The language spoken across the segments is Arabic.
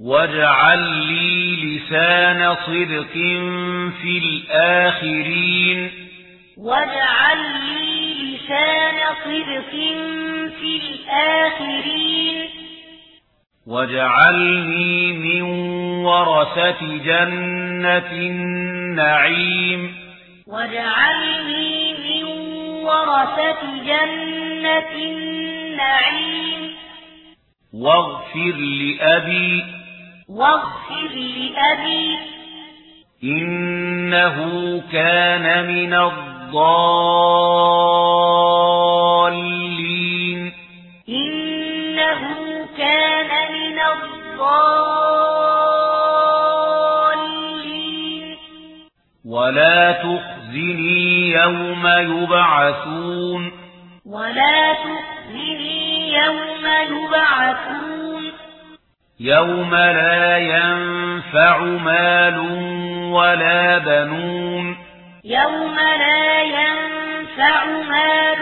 واجعل لي لسان صدق في الآخرين واجعل لي لسان صدق في الآخرين واجعلني من ورثة جنة النعيم واجعلني من ورثة جنة النعيم واغفر لأبي واغفر لأبي. إنه كان من الضالين. إنه كان من الضالين. ولا تخزني يوم يبعثون. ولا تخزني يوم يبعثون. يوم لا ينفع مال ولا بنون يوم لا ينفع مال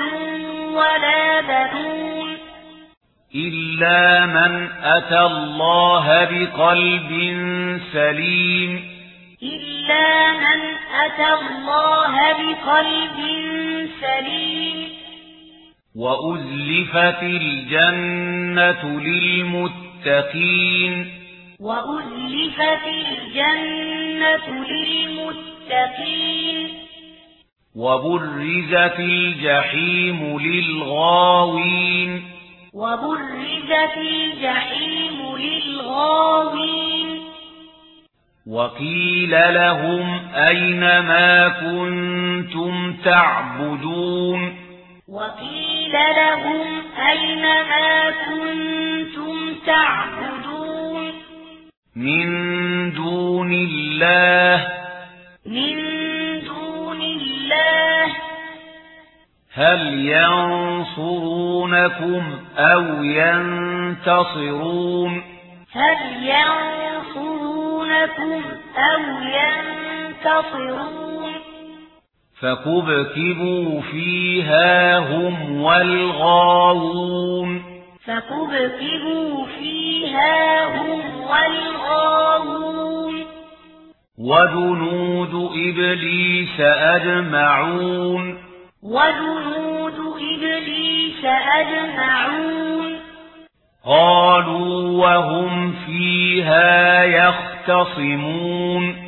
ولا بنون إلا من أتى الله بقلب سليم إلا من أتى الله بقلب سليم وأزلفت الجنة للمتقين للمتقين. وأزلفت الجنة للمتقين. وبرزت الجحيم للغاوين. وبرزت الجحيم للغاوين. وقيل لهم أين ما كنتم تعبدون. وقيل لهم أين ما كنتم تعبدون؟ من دون الله. من دون الله. هل ينصرونكم أو ينتصرون؟ هل ينصرونكم أو ينتصرون؟ فكبكبوا فيها هم والغاوون فكبكبوا فيها هم والغاوون وجنود إبليس أجمعون وجنود إبليس أجمعون قالوا وهم فيها يختصمون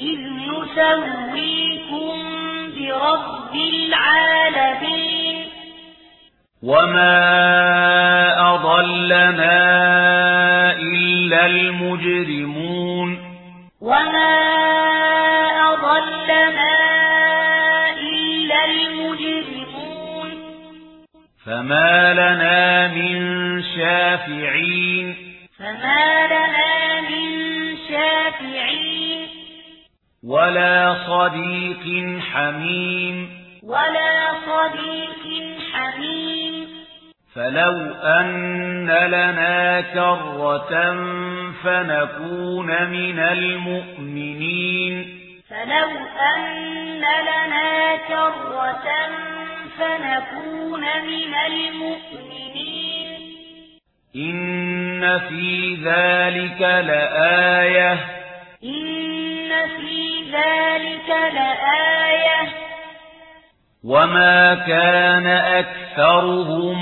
إذ نسويكم برب العالمين وما أضلنا إلا المجرمون وما أضلنا إلا المجرمون فما لنا من شافعين فما ولا صديق حميم. ولا صديق حميم. فلو أن لنا كرة فنكون من المؤمنين. فلو أن لنا كرة فنكون من المؤمنين. إن في ذلك لآية. ان ذلك لآية وما كان أكثرهم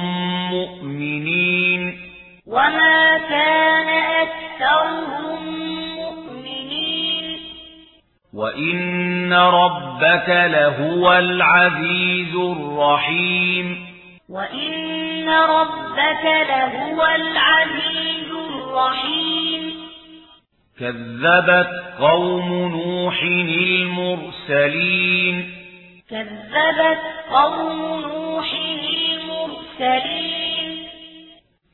مؤمنين وما كان أكثرهم مؤمنين وإن ربك لهو العزيز الرحيم وإن ربك لهو العزيز الرحيم كذبت قوم نوح المرسلين. كذبت قوم نوح المرسلين.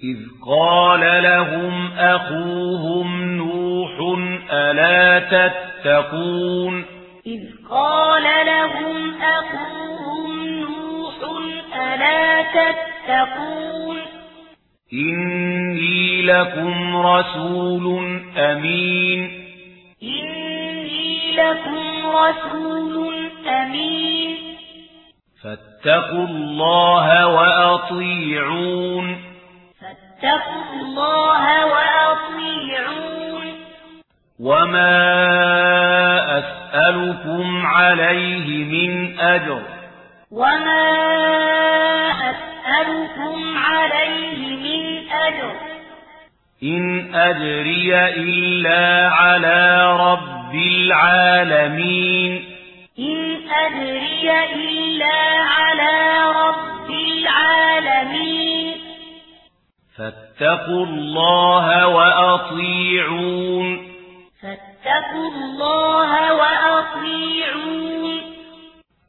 إذ قال لهم أخوهم نوح ألا تتقون؟ إذ قال لهم أخوهم نوح ألا تتقون؟ لكم رسول أمين. إني لكم رسول أمين. فاتقوا الله وأطيعون. فاتقوا الله وأطيعون. وما أسألكم عليه من أجر. وما أسألكم عليه من أجر. إن أجري إلا على رب العالمين إن أجري إلا على رب العالمين فاتقوا الله وأطيعون فاتقوا الله وأطيعون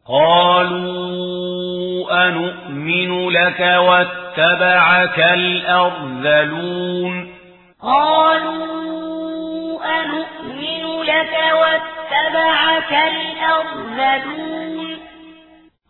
قالوا أنؤمن لك واتبعك الأرذلون قالوا أنؤمن لك واتبعك الأرذلون